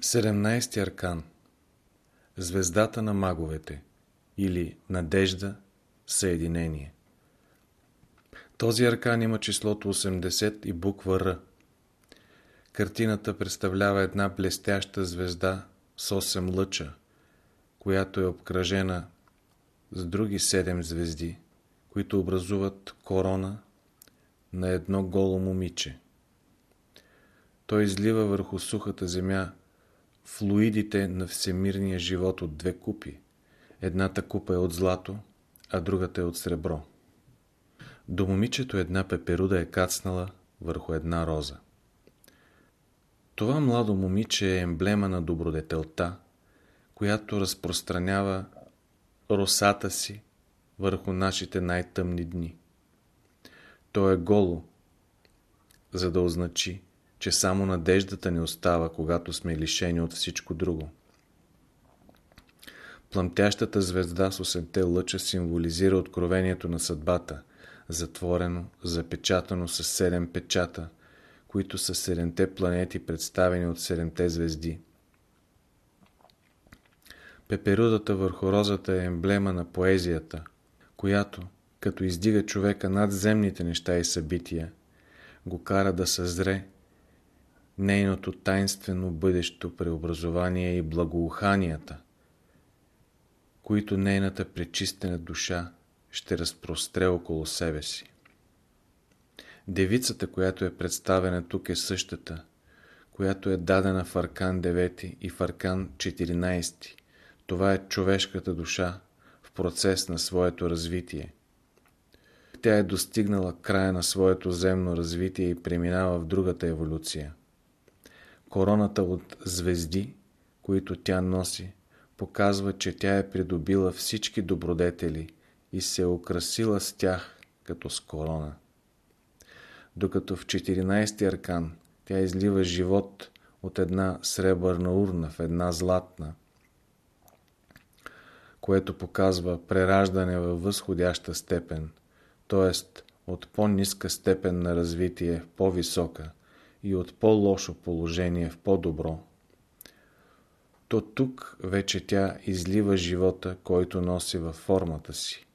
17 аркан Звездата на маговете или Надежда Съединение Този аркан има числото 80 и буква Р. Картината представлява една блестяща звезда с 8 лъча, която е обкръжена с други 7 звезди, които образуват корона на едно голо момиче. Той излива върху сухата земя флуидите на всемирния живот от две купи. Едната купа е от злато, а другата е от сребро. До момичето една пеперуда е кацнала върху една роза. Това младо момиче е емблема на добродетелта, която разпространява росата си върху нашите най-тъмни дни. То е голо, за да означи, че само надеждата ни остава, когато сме лишени от всичко друго. Пламтящата звезда с осемте лъча символизира откровението на съдбата, затворено, запечатано с седем печата, които са седемте планети, представени от седемте звезди. Пеперудата върху розата е емблема на поезията, която, като издига човека над земните неща и събития, го кара да съзре нейното тайнствено бъдещо преобразование и благоуханията, които нейната пречистена душа ще разпростре около себе си. Девицата, която е представена тук е същата, която е дадена в Аркан 9 и в Аркан 14. Това е човешката душа в процес на своето развитие. Тя е достигнала края на своето земно развитие и преминава в другата еволюция. Короната от звезди, които тя носи, показва, че тя е придобила всички добродетели и се е украсила с тях като с корона. Докато в 14 аркан тя излива живот от една сребърна урна в една златна, което показва прераждане във възходяща степен, т.е. от по-ниска степен на развитие в по-висока – и от по-лошо положение в по-добро, то тук вече тя излива живота, който носи във формата си.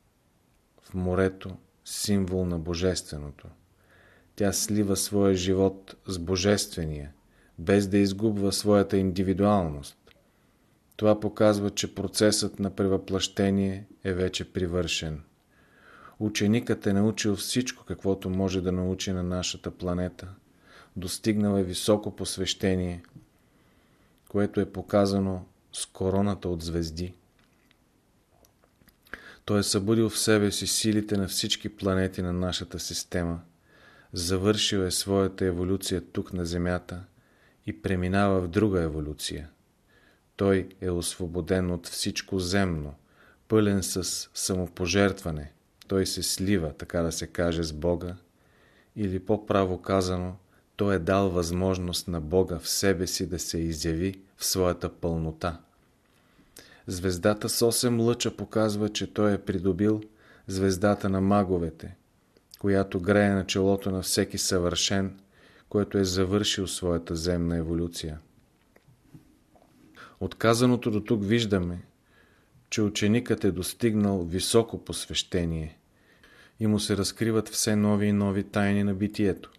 В морето символ на Божественото. Тя слива своя живот с Божествения, без да изгубва своята индивидуалност. Това показва, че процесът на превъплъщение е вече привършен. Ученикът е научил всичко, каквото може да научи на нашата планета – достигнал е високо посвещение, което е показано с короната от звезди. Той е събудил в себе си силите на всички планети на нашата система, завършил е своята еволюция тук на Земята и преминава в друга еволюция. Той е освободен от всичко земно, пълен с самопожертване. Той се слива, така да се каже, с Бога, или по-право казано, той е дал възможност на Бога в себе си да се изяви в своята пълнота. Звездата с 8 лъча показва, че той е придобил звездата на маговете, която грее на челото на всеки съвършен, който е завършил своята земна еволюция. Отказаното до тук виждаме, че ученикът е достигнал високо посвещение и му се разкриват все нови и нови тайни на битието.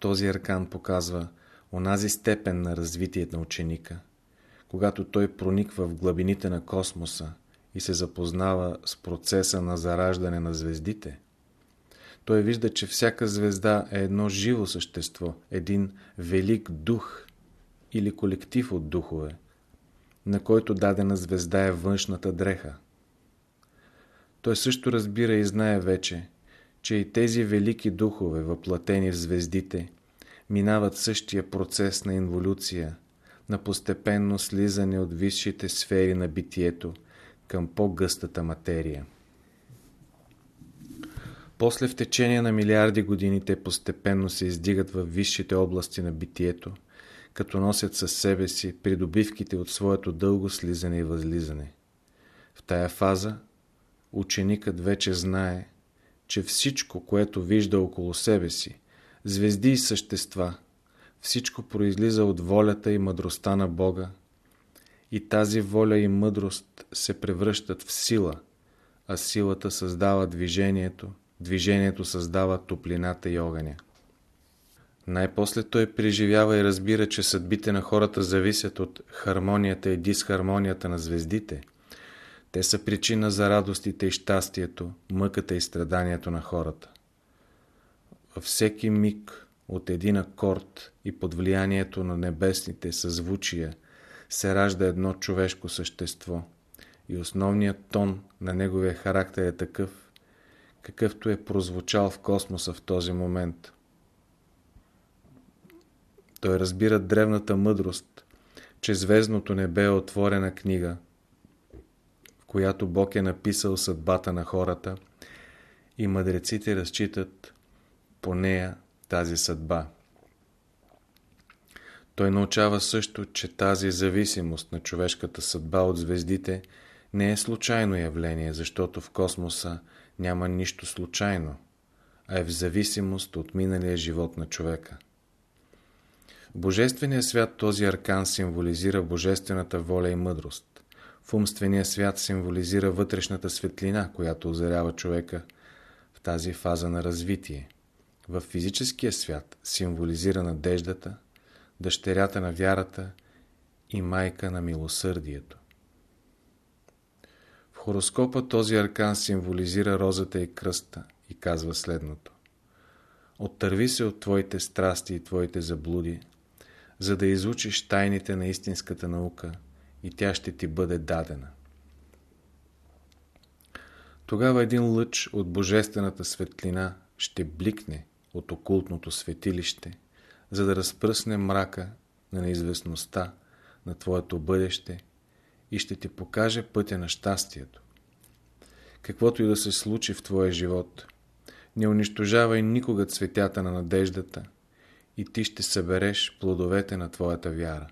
Този аркан показва онази степен на развитие на ученика, когато той прониква в глъбините на космоса и се запознава с процеса на зараждане на звездите. Той вижда, че всяка звезда е едно живо същество, един велик дух или колектив от духове, на който дадена звезда е външната дреха. Той също разбира и знае вече, че и тези велики духове, въплатени в звездите, минават същия процес на инволюция, на постепенно слизане от висшите сфери на битието към по-гъстата материя. После в течение на милиарди години те постепенно се издигат в висшите области на битието, като носят със себе си придобивките от своето дълго слизане и възлизане. В тая фаза ученикът вече знае, че всичко, което вижда около себе си, звезди и същества, всичко произлиза от волята и мъдростта на Бога и тази воля и мъдрост се превръщат в сила, а силата създава движението, движението създава топлината и огъня. Най-после той преживява и разбира, че съдбите на хората зависят от хармонията и дисхармонията на звездите. Те са причина за радостите и щастието, мъката и страданието на хората. Във всеки миг от един акорд и под влиянието на небесните съзвучия се ражда едно човешко същество и основният тон на неговия характер е такъв, какъвто е прозвучал в космоса в този момент – той разбира древната мъдрост, че звездното небе е отворена книга, която Бог е написал съдбата на хората и мъдреците разчитат по нея тази съдба. Той научава също, че тази зависимост на човешката съдба от звездите не е случайно явление, защото в космоса няма нищо случайно, а е в зависимост от миналия живот на човека. В Божествения свят този аркан символизира божествената воля и мъдрост. В умствения свят символизира вътрешната светлина, която озарява човека в тази фаза на развитие. В физическия свят символизира надеждата, дъщерята на вярата и майка на милосърдието. В хороскопа този аркан символизира розата и кръста и казва следното. Оттърви се от твоите страсти и твоите заблуди, за да изучиш тайните на истинската наука и тя ще ти бъде дадена. Тогава един лъч от божествената светлина ще бликне от окултното светилище, за да разпръсне мрака на неизвестността на твоето бъдеще и ще ти покаже пътя на щастието. Каквото и да се случи в твоя живот, не унищожавай никога цветята на надеждата – и ти ще събереш плодовете на твоята вяра.